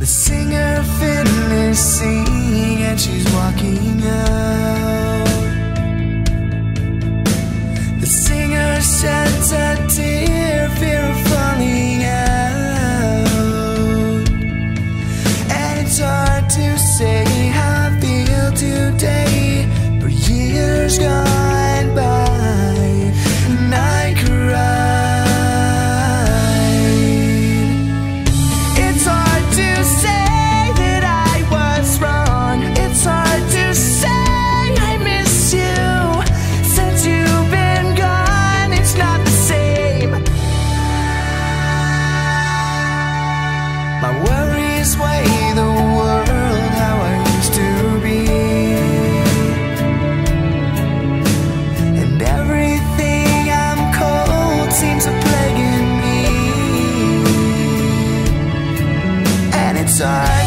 The singer fiddle singing and she's walking up. inside